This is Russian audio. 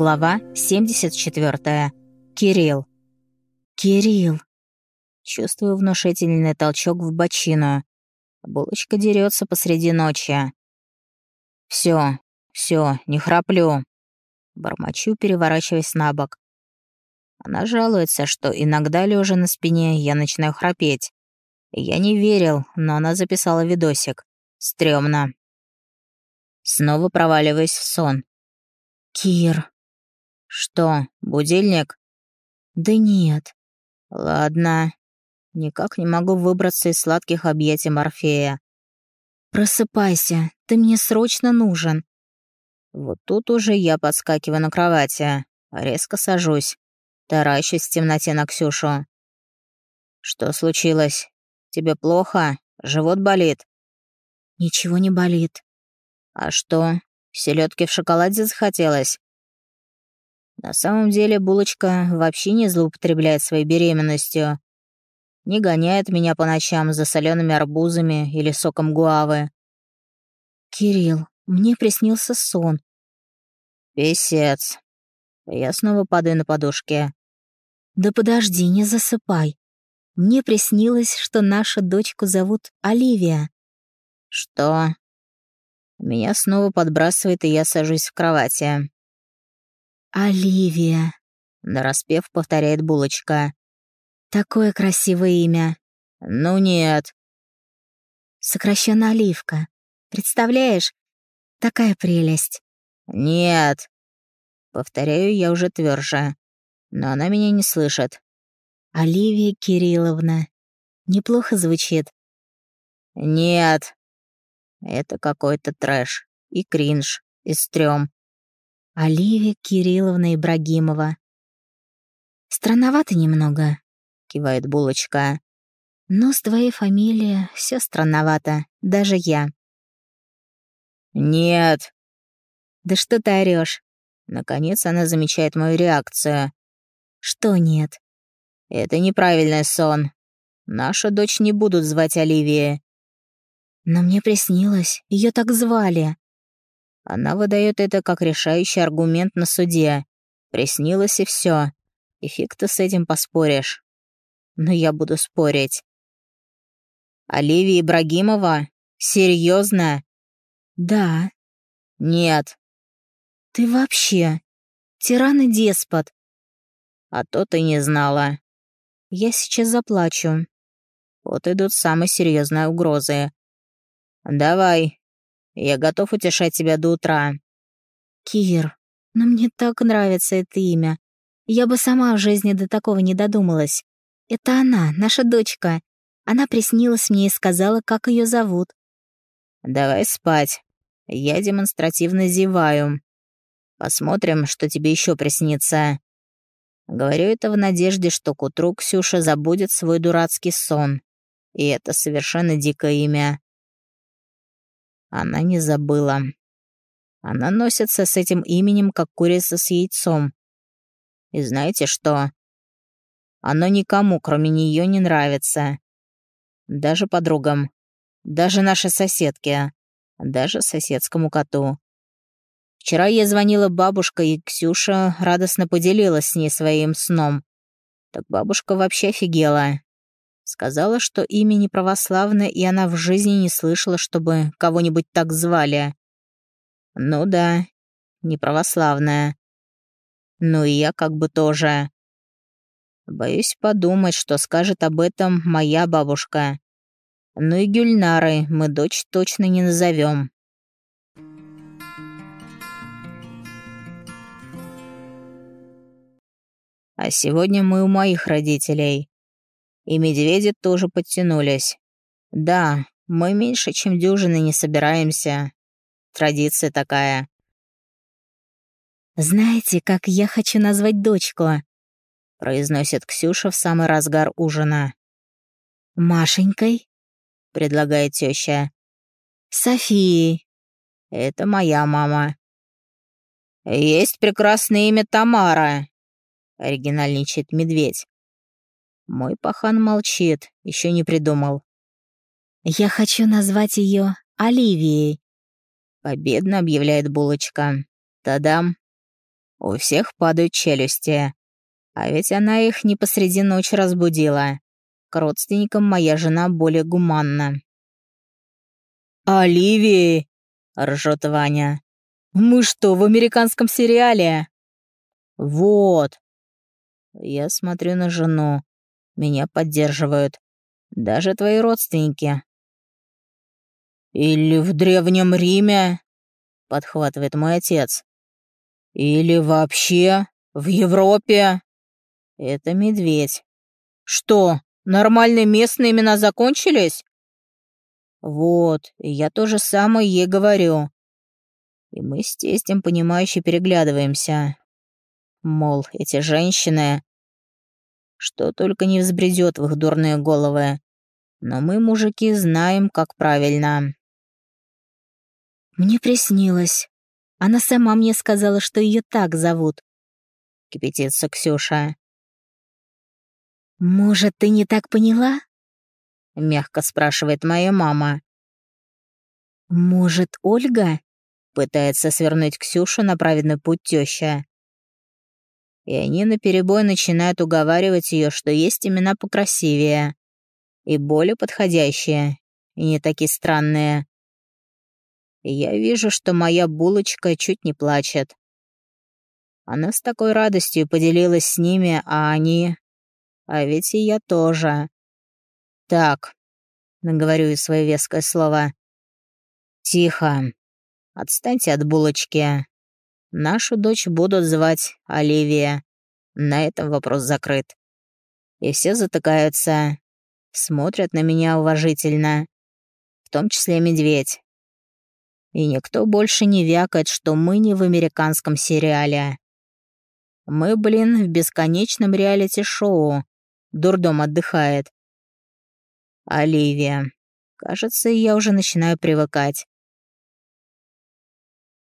Глава 74. Кирилл. Кирилл. Чувствую внушительный толчок в бочину. Булочка дерется посреди ночи. Все, все, не храплю. Бормочу, переворачиваясь на бок. Она жалуется, что иногда, лежа на спине, я начинаю храпеть. Я не верил, но она записала видосик. Стремно. Снова проваливаюсь в сон. «Кир». «Что, будильник?» «Да нет». «Ладно. Никак не могу выбраться из сладких объятий Морфея». «Просыпайся, ты мне срочно нужен». Вот тут уже я подскакиваю на кровати, резко сажусь, таращусь в темноте на Ксюшу. «Что случилось? Тебе плохо? Живот болит?» «Ничего не болит». «А что, селедки в шоколаде захотелось?» На самом деле булочка вообще не злоупотребляет своей беременностью. Не гоняет меня по ночам за солеными арбузами или соком гуавы. «Кирилл, мне приснился сон». «Песец». Я снова падаю на подушке. «Да подожди, не засыпай. Мне приснилось, что нашу дочку зовут Оливия». «Что?» Меня снова подбрасывает, и я сажусь в кровати. «Оливия», — нараспев повторяет булочка. «Такое красивое имя». «Ну нет». Сокращенно Оливка. Представляешь? Такая прелесть. «Нет». Повторяю я уже тверже, но она меня не слышит. «Оливия Кирилловна. Неплохо звучит». «Нет», это какой-то трэш. И кринж, и стрём. Оливия Кирилловна Ибрагимова. «Странновато немного», — кивает булочка. «Но с твоей фамилией все странновато, даже я». «Нет». «Да что ты орёшь?» Наконец она замечает мою реакцию. «Что нет?» «Это неправильный сон. Нашу дочь не будут звать Оливией. Но мне приснилось, ее так звали. Она выдает это как решающий аргумент на суде. Приснилось и все. И фиг ты с этим поспоришь. Но я буду спорить. Оливия Ибрагимова? Серьезно? Да. Нет. Ты вообще тиран и деспот. А то ты не знала. Я сейчас заплачу. Вот идут самые серьезные угрозы. «Давай. Я готов утешать тебя до утра». «Кир, но мне так нравится это имя. Я бы сама в жизни до такого не додумалась. Это она, наша дочка. Она приснилась мне и сказала, как ее зовут». «Давай спать. Я демонстративно зеваю. Посмотрим, что тебе еще приснится». Говорю это в надежде, что к утру Ксюша забудет свой дурацкий сон. И это совершенно дикое имя. Она не забыла. Она носится с этим именем, как курица с яйцом. И знаете что? Оно никому, кроме нее, не нравится. Даже подругам. Даже нашей соседке. Даже соседскому коту. Вчера ей звонила бабушка, и Ксюша радостно поделилась с ней своим сном. Так бабушка вообще офигела. Сказала, что имя не православное, и она в жизни не слышала, чтобы кого-нибудь так звали. Ну да, не православное. Ну и я как бы тоже. Боюсь подумать, что скажет об этом моя бабушка. Ну и Гюльнары мы дочь точно не назовем. А сегодня мы у моих родителей. И медведи тоже подтянулись. Да, мы меньше, чем дюжины не собираемся. Традиция такая. «Знаете, как я хочу назвать дочку?» — произносит Ксюша в самый разгар ужина. «Машенькой?» — предлагает теща. «Софией». «Это моя мама». «Есть прекрасное имя Тамара», — оригинальничает медведь. Мой пахан молчит, еще не придумал. «Я хочу назвать ее Оливией», — победно объявляет булочка. Тадам. У всех падают челюсти. А ведь она их не посреди ночи разбудила. К родственникам моя жена более гуманна. «Оливии!» — ржет Ваня. «Мы что, в американском сериале?» «Вот!» Я смотрю на жену. Меня поддерживают. Даже твои родственники. «Или в Древнем Риме?» — подхватывает мой отец. «Или вообще в Европе?» «Это медведь». «Что, нормальные местные имена закончились?» «Вот, я то же самое ей говорю». И мы с тестем, понимающе переглядываемся. Мол, эти женщины... Что только не взбредет в их дурные головы. Но мы, мужики, знаем, как правильно. Мне приснилось. Она сама мне сказала, что ее так зовут. Кипятится Ксюша. «Может, ты не так поняла?» — мягко спрашивает моя мама. «Может, Ольга?» — пытается свернуть Ксюшу на праведный путь теща. И они наперебой начинают уговаривать ее, что есть имена покрасивее и более подходящие, и не такие странные. И я вижу, что моя булочка чуть не плачет. Она с такой радостью поделилась с ними, а они... А ведь и я тоже. Так, наговорю свое веское слово. Тихо. Отстаньте от булочки. Нашу дочь будут звать Оливия. На этом вопрос закрыт. И все затыкаются, смотрят на меня уважительно. В том числе медведь. И никто больше не вякает, что мы не в американском сериале. Мы, блин, в бесконечном реалити-шоу. Дурдом отдыхает. Оливия. Кажется, я уже начинаю привыкать.